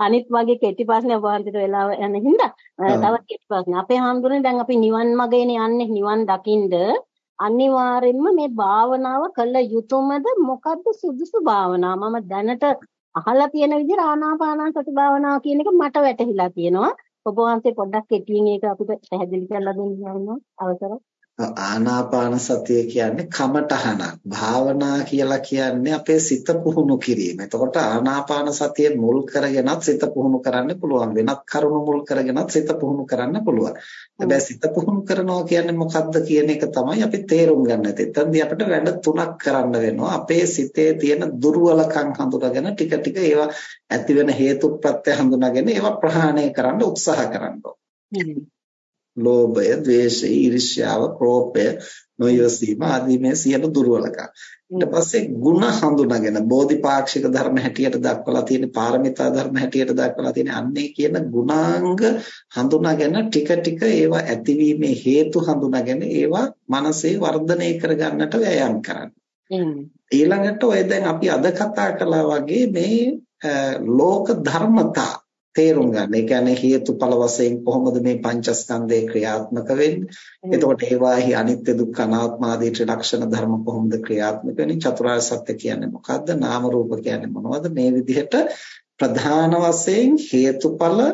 අනිත් වගේ කෙටි ප්‍රශ්නයක් වහන්සේට වෙලාව යන හින්දා තවත් කෙටි ප්‍රශ්න. අපේ හාමුදුරනේ දැන් අපි නිවන් මාගේනේ යන්නේ නිවන් දකින්ද අනිවාර්යෙන්ම මේ භාවනාව කළ යුතුයමද මොකද්ද සුදුසු භාවනාව? මම දැනට අහලා තියෙන විදිහට ආනාපාන සති භාවනාව කියන එක මට වැටහිලා තියෙනවා. ඔබ වහන්සේ පොඩ්ඩක් කෙටියෙන් ඒක අපිට පැහැදිලි කරලා දෙන්න අවසරයි. ආනාපාන සතිය කියන්නේ කමඨහනක්. භාවනා කියලා කියන්නේ අපේ සිත පුහුණු කිරීම. එතකොට ආනාපාන සතිය මුල් කරගෙනත් සිත පුහුණු කරන්න පුළුවන්. වෙනත් කරුණු මුල් කරගෙනත් සිත පුහුණු කරන්න පුළුවන්. හැබැයි සිත පුහුණු කරනවා කියන්නේ මොකක්ද කියන එක තමයි අපි තේරුම් ගන්න. එතෙන්දී අපිට වැඩ තුනක් කරන්න වෙනවා. අපේ සිතේ තියෙන දුර්වලකම් හඳුනාගෙන ටික ටික ඒවා ඇති වෙන හේතු ප්‍රත්‍ය හඳුනාගෙන ඒවා ප්‍රහාණය කරන්න උත්සාහ කරන්න ඕනේ. ලෝභය, ද්වේෂය, ඊර්ෂ්‍යාව, ක්‍රෝධය, නොයසීම ආදී මේ සියලු දුර්වලකම්. ඊට පස්සේ ಗುಣ හඳුනාගෙන බෝධිපාක්ෂික ධර්ම හැටියට දක්වලා තියෙන පාරමිතා ධර්ම හැටියට දක්වලා තියෙන අන්නේ කියන ගුණාංග හඳුනාගෙන ටික ටික ඒවා ඇතිවීමේ හේතු හඳුනාගෙන ඒවා මනසේ වර්ධනය කරගන්නට වෑයම් කරන්න. ඊළඟට ඔය දැන් අපි අද කතා කළා වගේ මේ ලෝක ධර්මතා තේරුම් ගන්න. ඒ කියන්නේ හේතුඵල වශයෙන් කොහොමද මේ පංචස්කන්ධය ක්‍රියාත්මක වෙන්නේ? එතකොට ඒවාහි අනිත්‍ය දුක්ඛ අනාත්ම ආදී ත්‍රිලක්ෂණ ධර්ම කොහොමද ක්‍රියාත්මක වෙන්නේ? චතුරාර්ය සත්‍ය කියන්නේ මොකද්ද? නාම රූප කියන්නේ මොනවද? මේ විදිහට ප්‍රධාන වශයෙන් හේතුඵල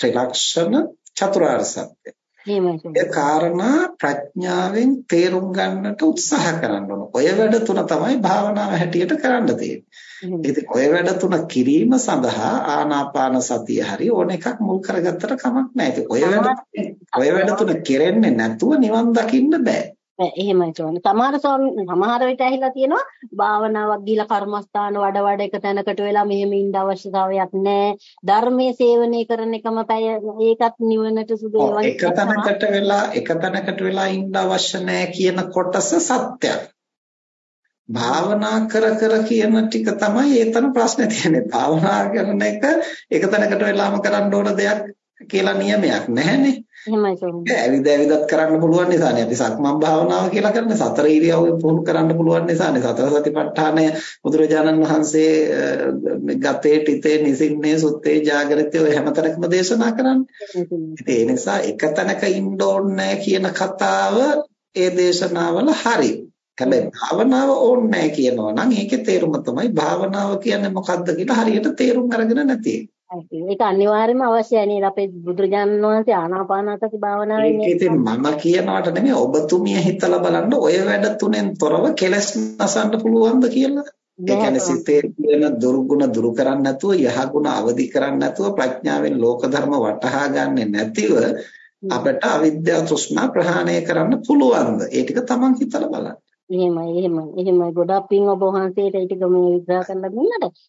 ත්‍රිලක්ෂණ චතුරාර්ය සත්‍ය. ඒ කාරණා ප්‍රඥාවෙන් තේරුම් ගන්නට උත්සාහ කරන්න ඕන. ඔය වැඩ තුන තමයි භාවනාව හැටියට කරන්න තියෙන්නේ. ඉතින් ඔය වැඩ තුන කිරීම සඳහා ආනාපාන සතිය හරි ඕන එකක් මුල් කරගත්තට කමක් නැහැ. ඔය වැඩ ඔය වැඩ තුන කෙරෙන්නේ නැතුව නිවන් දකින්න බෑ. එහෙමයි සෝන. සමහර සමහර විට ඇහිලා තියෙනවා භාවනාවක් ගිහිලා කර්මස්ථාන වඩ වඩ එක තැනකට වෙලා මෙහෙම ඉන්න අවශ්‍යතාවයක් නැහැ. ධර්මයේ සේවනය කරන එකම පැය ඒකත් නිවනට සුදු එක තැනකට වෙලා එක තැනකට වෙලා ඉන්න අවශ්‍ය නැහැ කියන කොටස සත්‍යයක්. භාවනා කර කර කියන ටික තමයි ඒතන ප්‍රශ්නේ තියෙන්නේ. භාවනා කරන එක එක තැනකට වෙලාම කරන්න ඕන දෙයක් කියලා නියමයක් නැහැනේ. එහෙමයි සෝමි. ඇවිද ඇවිදත් කරන්න පුළුවන් නිසානේ අපි සක්මන් භාවනාව කියලා කරන්නේ සතර ඉරියව්වෙන් පුහුණු කරන්න පුළුවන් නිසානේ සතර සතිපට්ඨානය බුදුරජාණන් වහන්සේ ගතේ තිතේ නිසින්නේ සුත්තේ ජාගරිතේ ඔය හැමතැනකම දේශනා කරන්නේ. ඉතින් ඒ නිසා එක තැනක ඉන්න ඕනේ කියන කතාව ඒ දේශනාවල හරියි. හැබැයි භාවනාව ඕනේ නැහැ කියනවා නම් ඒකේ තේරුම තමයි භාවනාව කියන්නේ මොකක්ද කියලා හරියට තේරුම් අරගෙන නැති ඒක අනිවාර්යයෙන්ම අවශ්‍යයි. නේද? අපේ බුදුරජාණන් වහන්සේ ආනාපානසති භාවනාවෙන් ඒක ඉතින් මම කියනවට නෙමෙයි. ඔබතුමිය හිතලා බලන්න ඔය වැඩ තුනෙන් තොරව කෙලස් නසන්න පුළුවන්ද කියලා. ඒ කියන්නේ සිතේ තියෙන දුර්ගුණ දුරු කරන්නේ නැතුව යහගුණ අවදි කරන්නේ නැතුව ප්‍රඥාවෙන් ලෝක ධර්ම වටහා ගන්නෙ නැතිව අපට අවිද්‍යාව තෘෂ්ණා ප්‍රහාණය කරන්න පුළුවන්ද? ඒ ටික තමන් හිතලා බලන්න. එහෙමයි එහෙමයි එහෙමයි. ගොඩක් පින් ඔබ වහන්සේට ඒ ටික මේ විග්‍රහ කරලා දුන්නට